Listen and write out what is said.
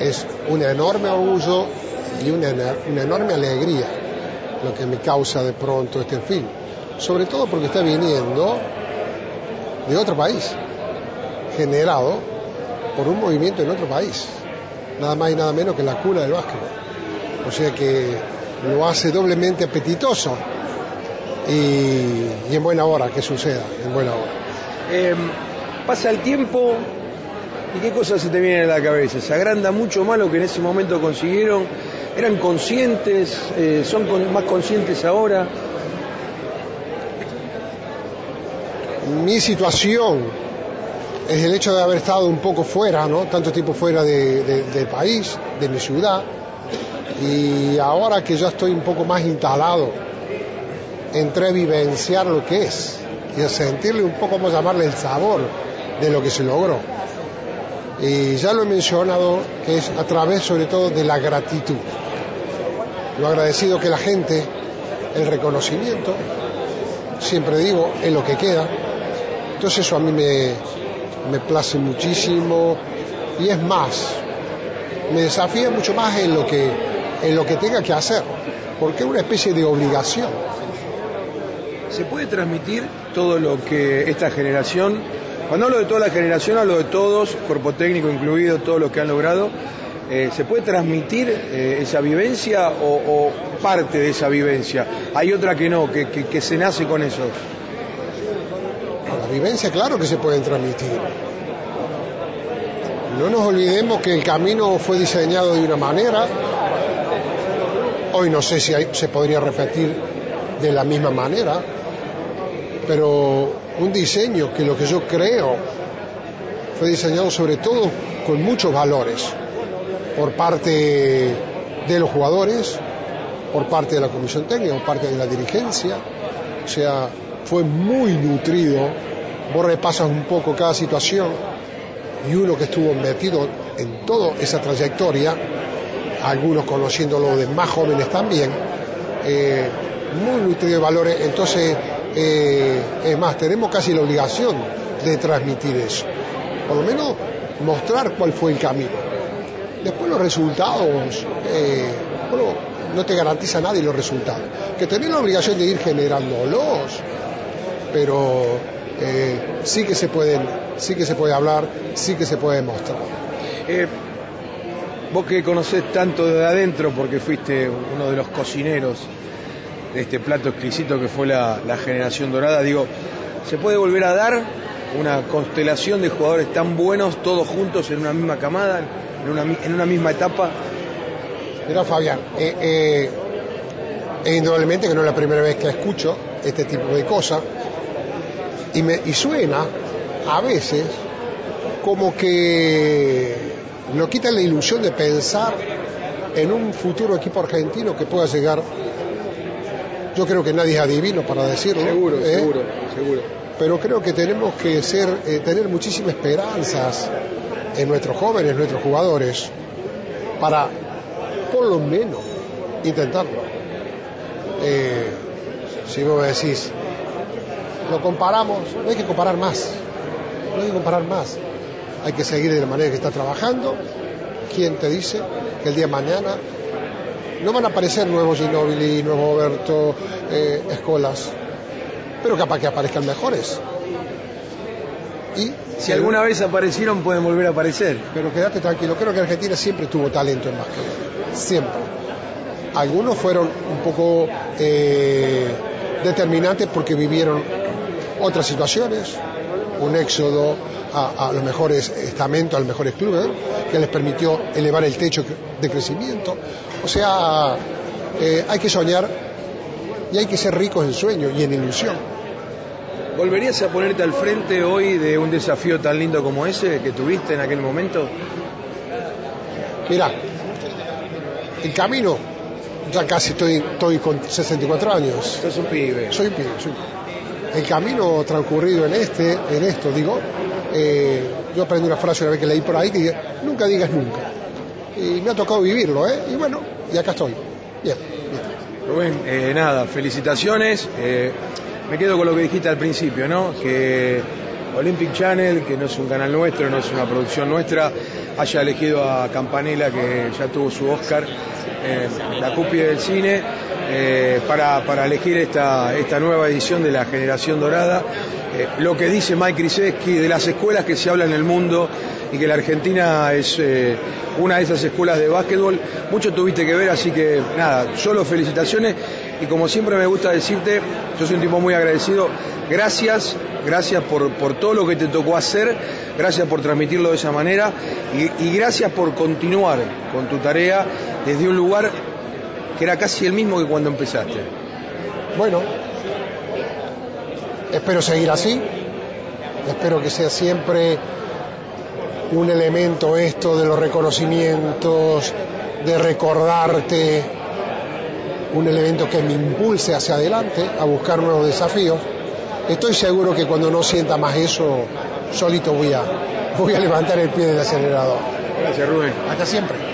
es un enorme orgullo y una, una enorme alegría lo que me causa de pronto este film. Sobre todo porque está viniendo de otro país, generado por un movimiento en otro país, nada más y nada menos que la cuna del básquetbol. O sea que lo hace doblemente apetitoso y, en buena hora que suceda, en buena hora. Em, pasa el tiempo y qué cosas se te vienen a la cabeza. Se agranda mucho más lo que en ese momento consiguieron. Eran conscientes, eh, son más conscientes ahora. Mi situación es el hecho de haber estado un poco fuera, ¿no? Tanto tiempo fuera del país, de mi ciudad, y ahora que ya estoy un poco más instalado, entré a vivenciar lo que es y a sentirle un poco, vamos a llamarle el sabor de lo que se logró. Y ya lo he mencionado, que es a través sobre todo de la gratitud. Lo agradecido que la gente, el reconocimiento, siempre digo, es lo que queda. Entonces eso a mí me, me place muchísimo y es más, me desafía mucho más en lo que, en lo que tenga que hacer, porque es una especie de obligación. ¿Se puede transmitir todo lo que esta generación, cuando hablo de toda la generación, hablo de todos, cuerpo técnico incluido, todos los que han logrado, eh, ¿se puede transmitir eh, esa vivencia o, parte de esa vivencia? Hay otra que no, que, se nace con eso vivencia, claro que se pueden transmitir. No nos olvidemos que el camino fue diseñado de una manera. Hoy no sé si se podría repetir de la misma manera, pero un diseño que lo que yo creo fue diseñado sobre todo con muchos valores por parte de los jugadores, por parte de la comisión técnica, por parte de la dirigencia. O sea, fue muy nutrido vos repasas un poco cada situación y uno que estuvo metido en toda esa trayectoria, algunos conociéndolo de más jóvenes también, eh, muy nutrido de valores, entonces, eh, es más, tenemos casi la obligación de transmitir eso, por lo menos mostrar cuál fue el camino. Después los resultados, eh, bueno, no te garantiza nadie los resultados, que tenés la obligación de ir generándolos, pero eh, sí que se pueden, sí que se puede hablar, sí que se puede mostrar. Eh, vos que conocés tanto de adentro, porque fuiste uno de los cocineros de este plato exquisito que fue la, generación dorada, digo, ¿se puede volver a dar una constelación de jugadores tan buenos, todos juntos en una misma camada, en una, en una misma etapa? Mira, Fabián, eh, eh, indudablemente que no es la primera vez que escucho este tipo de cosas y, y suena a veces como que nos quita la ilusión de pensar en un futuro equipo argentino que pueda llegar. Yo creo que nadie es adivino para decirlo. Seguro, ¿eh? seguro, seguro. Pero creo que tenemos que ser, eh, tener muchísimas esperanzas en nuestros jóvenes, nuestros jugadores, para por lo menos intentarlo. Eh, si vos decís, lo comparamos, no hay que comparar más, no hay que comparar más, hay que seguir de la manera que está trabajando. ¿Quién te dice que el día de mañana no van a aparecer nuevos Ginobili, nuevos Oberto, eh, Escolas, pero capaz que aparezcan mejores? Y si alguna vez aparecieron, pueden volver a aparecer. Pero quédate tranquilo, creo que Argentina siempre tuvo talento en básquet, siempre. Algunos fueron un poco eh, determinantes porque vivieron otras situaciones, un éxodo a, los mejores estamentos, a los mejores clubes, que les permitió elevar el techo de crecimiento. O sea, eh, hay que soñar y hay que ser ricos en sueño y en ilusión. ¿Volverías a ponerte al frente hoy de un desafío tan lindo como ese que tuviste en aquel momento? Mira, el camino, ya casi estoy, estoy con 64 años. Sos un pibe. Soy un pibe, soy un pibe el camino transcurrido en este, en esto, digo, eh, yo aprendí una frase una vez que leí por ahí que dice, nunca digas nunca. Y me ha tocado vivirlo, ¿eh? Y bueno, y acá estoy. Bien, Rubén, eh, nada, felicitaciones. Eh, me quedo con lo que dijiste al principio, ¿no? Que Olympic Channel, que no es un canal nuestro, no es una producción nuestra, haya elegido a Campanella, que ya tuvo su Oscar, la cúpide del cine, eh, para, para, elegir esta, esta nueva edición de la Generación Dorada. Eh, lo que dice Mike Krzyzewski de las escuelas que se habla en el mundo y que la Argentina es eh, una de esas escuelas de básquetbol. Mucho tuviste que ver, así que nada, solo felicitaciones y como siempre me gusta decirte, yo soy un tipo muy agradecido, gracias, gracias por, por todo lo que te tocó hacer, gracias por transmitirlo de esa manera y, y gracias por continuar con tu tarea desde un lugar que era casi el mismo que cuando empezaste. Bueno, espero seguir así, espero que sea siempre un elemento esto de los reconocimientos, de recordarte, un elemento que me impulse hacia adelante a buscar nuevos desafíos. Estoy seguro que cuando no sienta más eso, solito voy a, voy a levantar el pie del acelerador. Gracias, Rubén. Hasta siempre.